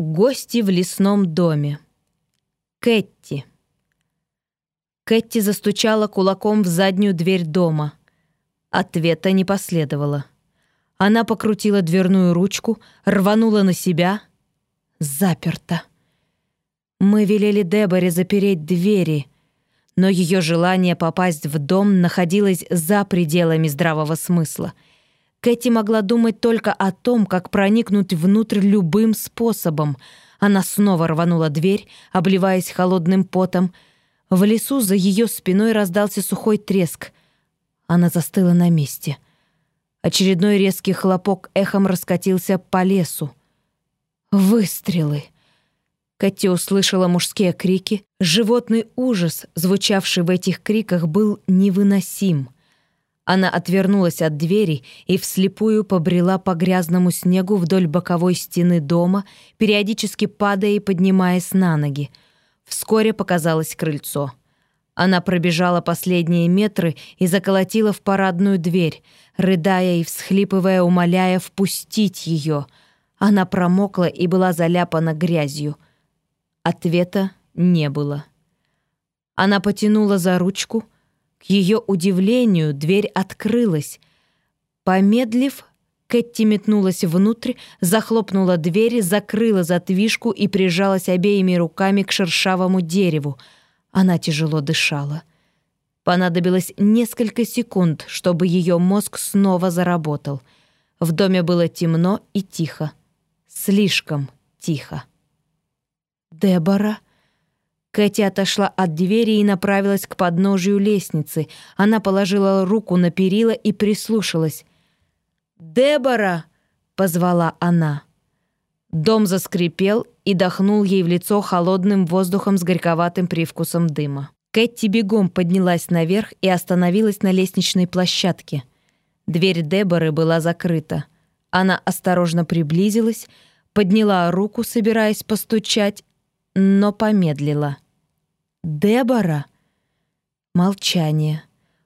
Гости в лесном доме. Кэтти. Кэтти застучала кулаком в заднюю дверь дома. Ответа не последовало. Она покрутила дверную ручку, рванула на себя. Заперто. Мы велели Деборе запереть двери, но ее желание попасть в дом находилось за пределами здравого смысла — Кэти могла думать только о том, как проникнуть внутрь любым способом. Она снова рванула дверь, обливаясь холодным потом. В лесу за ее спиной раздался сухой треск. Она застыла на месте. Очередной резкий хлопок эхом раскатился по лесу. Выстрелы. Кэти услышала мужские крики. Животный ужас, звучавший в этих криках, был невыносим — она отвернулась от двери и вслепую побрела по грязному снегу вдоль боковой стены дома, периодически падая и поднимаясь на ноги. Вскоре показалось крыльцо. Она пробежала последние метры и заколотила в парадную дверь, рыдая и всхлипывая, умоляя впустить ее. Она промокла и была заляпана грязью. Ответа не было. Она потянула за ручку — к ее удивлению, дверь открылась. Помедлив, Кэти метнулась внутрь, захлопнула дверь, закрыла задвижку и прижалась обеими руками к шершавому дереву. Она тяжело дышала. Понадобилось несколько секунд, чтобы ее мозг снова заработал. В доме было темно и тихо. Слишком тихо. «Дебора?» Кэти отошла от двери и направилась к подножию лестницы. Она положила руку на перила и прислушалась. «Дебора!» — позвала она. Дом заскрипел и дохнул ей в лицо холодным воздухом с горьковатым привкусом дыма. Кэти бегом поднялась наверх и остановилась на лестничной площадке. Дверь Деборы была закрыта. Она осторожно приблизилась, подняла руку, собираясь постучать, но помедлила. «Дебора?» Молчание.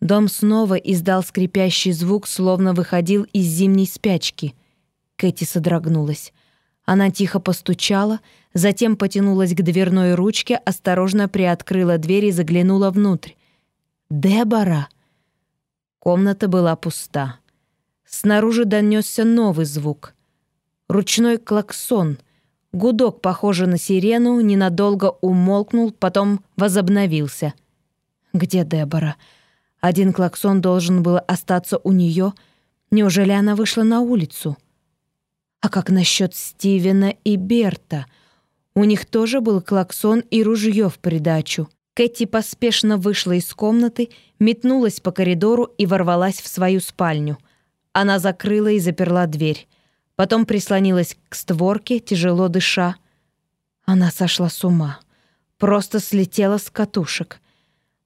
Дом снова издал скрипящий звук, словно выходил из зимней спячки. Кэти содрогнулась. Она тихо постучала, затем потянулась к дверной ручке, осторожно приоткрыла дверь и заглянула внутрь. «Дебора!» Комната была пуста. Снаружи донесся новый звук. Ручной клаксон, Гудок, похожий на сирену, ненадолго умолкнул, потом возобновился. Где Дебора? Один клаксон должен был остаться у нее. Неужели она вышла на улицу? А как насчет Стивена и Берта? У них тоже был клаксон и ружье в придачу. Кэти поспешно вышла из комнаты, метнулась по коридору и ворвалась в свою спальню. Она закрыла и заперла дверь. Потом прислонилась к створке, тяжело дыша. Она сошла с ума. Просто слетела с катушек.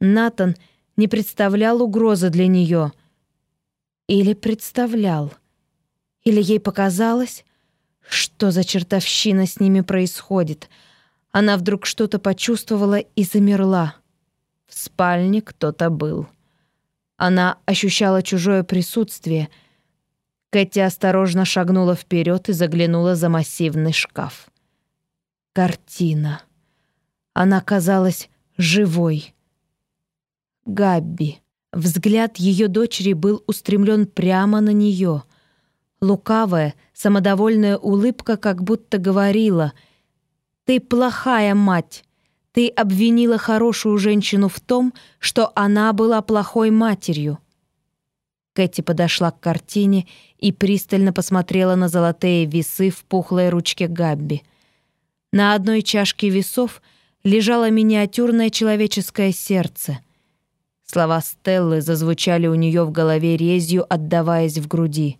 Натан не представлял угрозы для нее. Или представлял. Или ей показалось, что за чертовщина с ними происходит. Она вдруг что-то почувствовала и замерла. В спальне кто-то был. Она ощущала чужое присутствие — Кэти осторожно шагнула вперед и заглянула за массивный шкаф. Картина. Она казалась живой. Габби. Взгляд ее дочери был устремлен прямо на нее. Лукавая, самодовольная улыбка как будто говорила «Ты плохая мать. Ты обвинила хорошую женщину в том, что она была плохой матерью. Кэти подошла к картине и пристально посмотрела на золотые весы в пухлой ручке Габби. На одной чашке весов лежало миниатюрное человеческое сердце. Слова Стеллы зазвучали у нее в голове резью, отдаваясь в груди.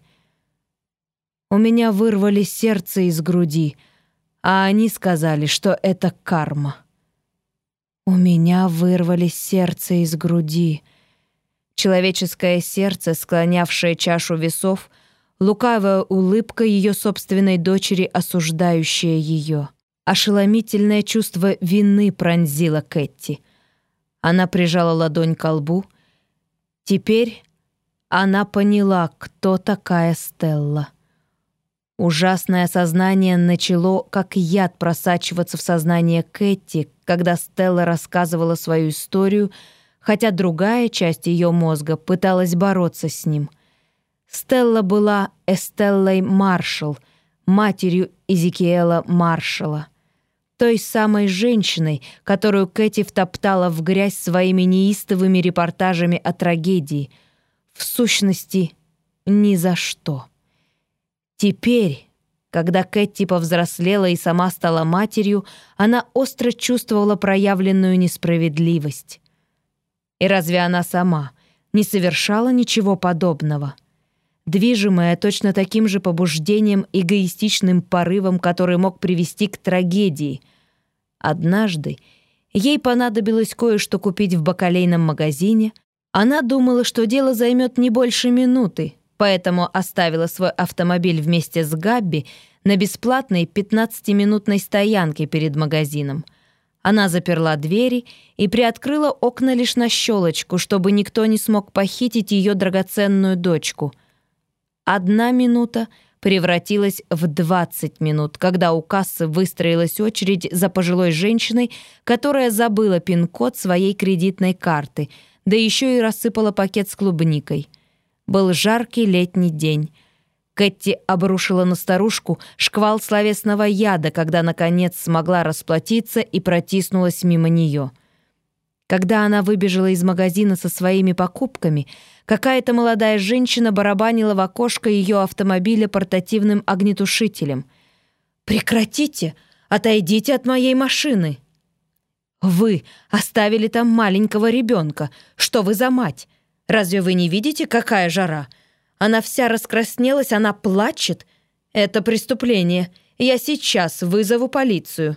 «У меня вырвали сердце из груди, а они сказали, что это карма». «У меня вырвали сердце из груди», Человеческое сердце, склонявшее чашу весов, лукавая улыбка ее собственной дочери, осуждающая ее. Ошеломительное чувство вины пронзило Кэти. Она прижала ладонь к лбу. Теперь она поняла, кто такая Стелла. Ужасное осознание начало как яд просачиваться в сознание Кэти, когда Стелла рассказывала свою историю, хотя другая часть ее мозга пыталась бороться с ним. Стелла была Эстеллой Маршалл, матерью Изикиэла Маршалла той самой женщиной, которую Кэти втоптала в грязь своими неистовыми репортажами о трагедии. В сущности, ни за что. Теперь, когда Кэти повзрослела и сама стала матерью, она остро чувствовала проявленную несправедливость. И разве она сама не совершала ничего подобного? Движимая точно таким же побуждением, эгоистичным порывом, который мог привести к трагедии — Однажды ей понадобилось кое-что купить в бакалейном магазине. Она думала, что дело займет не больше минуты, поэтому оставила свой автомобиль вместе с Габби на бесплатной 15-минутной стоянке перед магазином. Она заперла двери и приоткрыла окна лишь на щелочку, чтобы никто не смог похитить ее драгоценную дочку. Одна минута — превратилась в 20 минут, когда у кассы выстроилась очередь за пожилой женщиной, которая забыла пин-код своей кредитной карты, да еще и рассыпала пакет с клубникой. Был жаркий летний день. Кэти обрушила на старушку шквал словесного яда, когда, наконец, смогла расплатиться и протиснулась мимо нее. Когда она выбежала из магазина со своими покупками — Какая-то молодая женщина барабанила в окошко ее автомобиля портативным огнетушителем. «Прекратите! Отойдите от моей машины!» «Вы оставили там маленького ребенка. Что вы за мать? Разве вы не видите, какая жара? Она вся раскраснелась, она плачет. Это преступление. Я сейчас вызову полицию».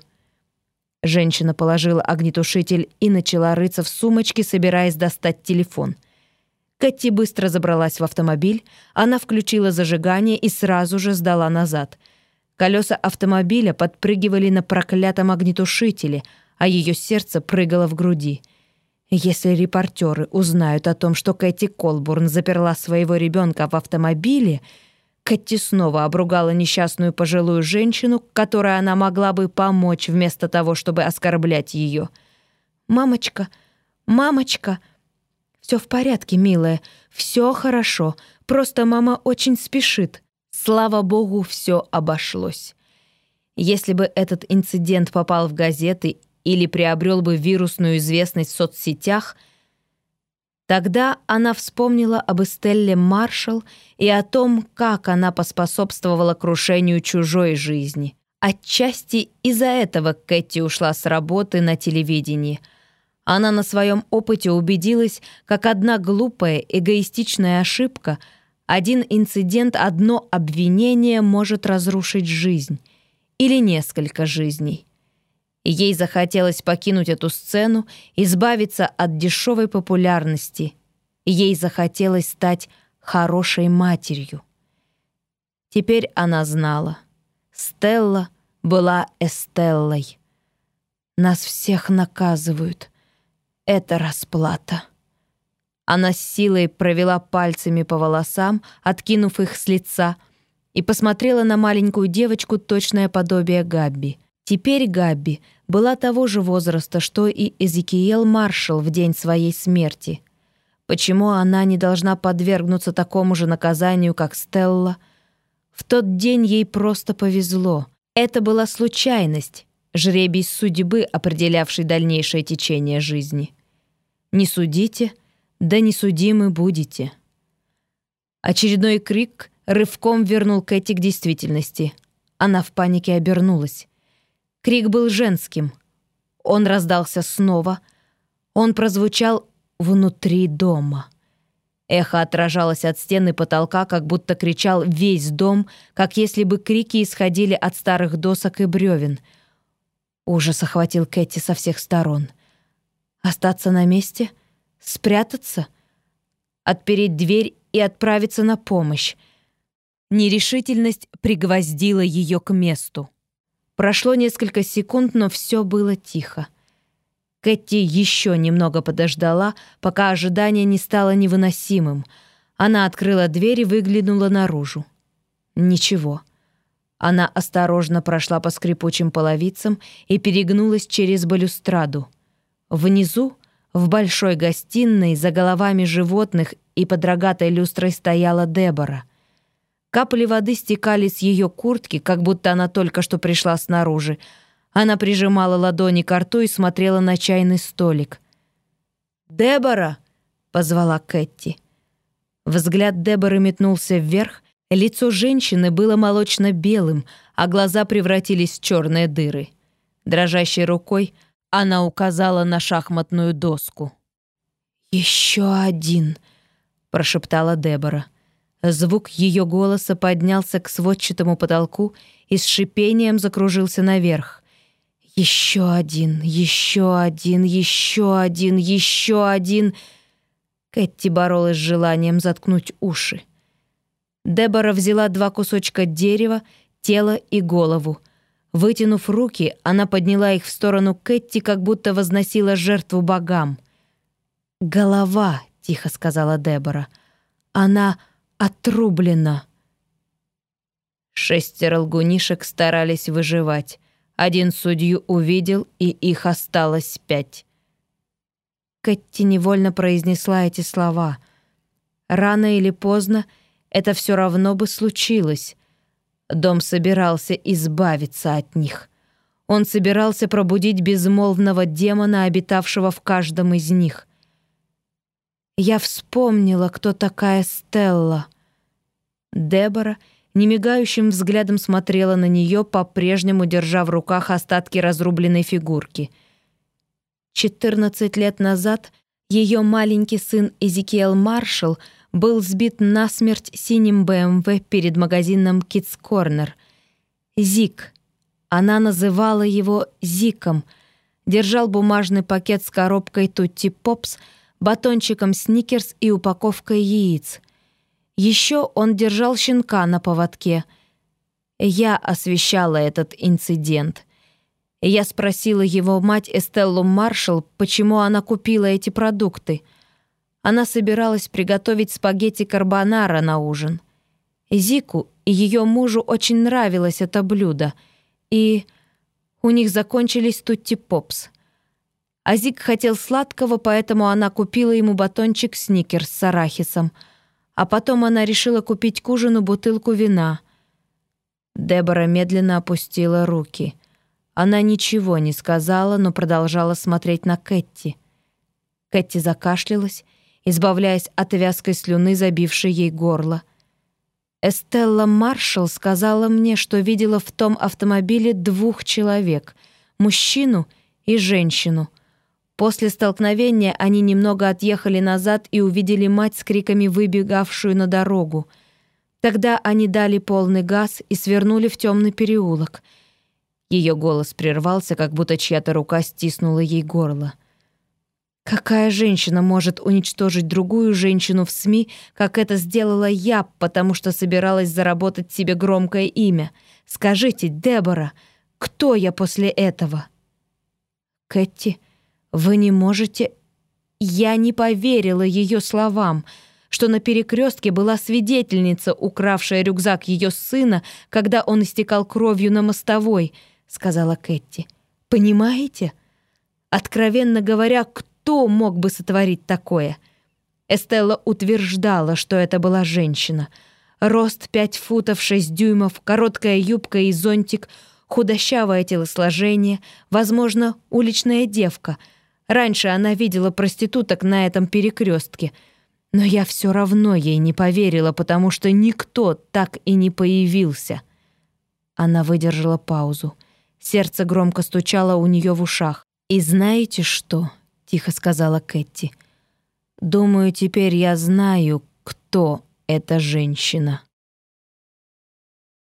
Женщина положила огнетушитель и начала рыться в сумочке, собираясь достать телефон. Кэти быстро забралась в автомобиль, она включила зажигание и сразу же сдала назад. Колеса автомобиля подпрыгивали на проклятом огнетушителе, а ее сердце прыгало в груди. Если репортеры узнают о том, что Кэти Колбурн заперла своего ребенка в автомобиле, Кэти снова обругала несчастную пожилую женщину, которой она могла бы помочь вместо того, чтобы оскорблять ее. «Мамочка, мамочка!» «Все в порядке, милая, все хорошо, просто мама очень спешит». Слава богу, все обошлось. Если бы этот инцидент попал в газеты или приобрел бы вирусную известность в соцсетях, тогда она вспомнила об Эстелле Маршалл и о том, как она поспособствовала крушению чужой жизни. Отчасти из-за этого Кэти ушла с работы на телевидении — она на своем опыте убедилась, как одна глупая, эгоистичная ошибка, один инцидент, одно обвинение может разрушить жизнь. Или несколько жизней. Ей захотелось покинуть эту сцену, избавиться от дешевой популярности. ей захотелось стать хорошей матерью. Теперь она знала. Стелла была Эстеллой. Нас всех наказывают — это расплата. Она с силой провела пальцами по волосам, откинув их с лица, и посмотрела на маленькую девочку, точное подобие Габби. Теперь Габби была того же возраста, что и Эзекиел Маршалл в день своей смерти. Почему она не должна подвергнуться такому же наказанию, как Стелла? В тот день ей просто повезло. Это была случайность, жребий судьбы, определявший дальнейшее течение жизни. Не судите, да не судимы будете. Очередной крик рывком вернул Кэти к действительности. Она в панике обернулась. Крик был женским. Он раздался снова. Он прозвучал внутри дома. Эхо отражалось от стены потолка, как будто кричал весь дом, как если бы крики исходили от старых досок и бревен. Ужас охватил Кэти со всех сторон — Остаться на месте? Спрятаться? Отпереть дверь и отправиться на помощь? Нерешительность пригвоздила ее к месту. Прошло несколько секунд, но все было тихо. Кэти еще немного подождала, пока ожидание не стало невыносимым. Она открыла дверь и выглянула наружу. Ничего. Она осторожно прошла по скрипучим половицам и перегнулась через балюстраду. Внизу, в большой гостиной, за головами животных и под рогатой люстрой стояла Дебора. Капли воды стекали с ее куртки, как будто она только что пришла снаружи. Она прижимала ладони к рту и смотрела на чайный столик. «Дебора!» — позвала Кэти. Взгляд Деборы метнулся вверх, лицо женщины было молочно-белым, а глаза превратились в черные дыры. Дрожащей рукой она указала на шахматную доску. «Еще один!» — прошептала Дебора. Звук ее голоса поднялся к сводчатому потолку и с шипением закружился наверх. «Еще один, еще один, еще один, еще один!» Кэти боролась с желанием заткнуть уши. Дебора взяла два кусочка дерева, тело и голову. Вытянув руки, она подняла их в сторону Кэти, как будто возносила жертву богам. «Голова», — тихо сказала Дебора. «Она отрублена». Шестеро лгунишек старались выживать. Один судью увидел, и их осталось пять. Кэти невольно произнесла эти слова. Рано или поздно это все равно бы случилось. Дом собирался избавиться от них. Он собирался пробудить безмолвного демона, обитавшего в каждом из них. Я вспомнила, кто такая Стелла. Дебора немигающим взглядом смотрела на нее, по-прежнему держа в руках остатки разрубленной фигурки. Четырнадцать лет назад ее маленький сын Эзекиэл Маршалл был сбит насмерть синим БМВ перед магазином Kids Corner. Зик. Она называла его Зиком. Держал бумажный пакет с коробкой Тутти Попс, батончиком Сникерс и упаковкой яиц. Еще он держал щенка на поводке. Я освещала этот инцидент. Я спросила его мать Эстеллу Маршалл, почему она купила эти продукты — она собиралась приготовить спагетти карбонара на ужин. Зику и ее мужу очень нравилось это блюдо, и у них закончились тутти попс. А Зик хотел сладкого, поэтому она купила ему батончик сникерс с арахисом, а потом она решила купить к ужину бутылку вина. Дебора медленно опустила руки. Она ничего не сказала, но продолжала смотреть на Кэтти. Кэтти закашлялась избавляясь от вязкой слюны, забившей ей горло. Эстелла Маршалл сказала мне, что видела в том автомобиле двух человек — мужчину и женщину. После столкновения они немного отъехали назад и увидели мать с криками, выбегавшую на дорогу. Тогда они дали полный газ и свернули в темный переулок. Ее голос прервался, как будто чья-то рука стиснула ей горло. — Какая женщина может уничтожить другую женщину в СМИ, как это сделала я, потому что собиралась заработать себе громкое имя? Скажите, Дебора, кто я после этого? Кэти, вы не можете... Я не поверила ее словам, что на перекрестке была свидетельница, укравшая рюкзак ее сына, когда он истекал кровью на мостовой, сказала Кэти. Понимаете? Откровенно говоря, кто мог бы сотворить такое? Эстелла утверждала, что это была женщина. Рост пять футов шесть дюймов, короткая юбка и зонтик, худощавое телосложение, возможно, уличная девка. Раньше она видела проституток на этом перекрестке, но я все равно ей не поверила, потому что никто так и не появился. Она выдержала паузу. Сердце громко стучало у нее в ушах. «И знаете что?» — тихо сказала Кэти. «Думаю, теперь я знаю, кто эта женщина».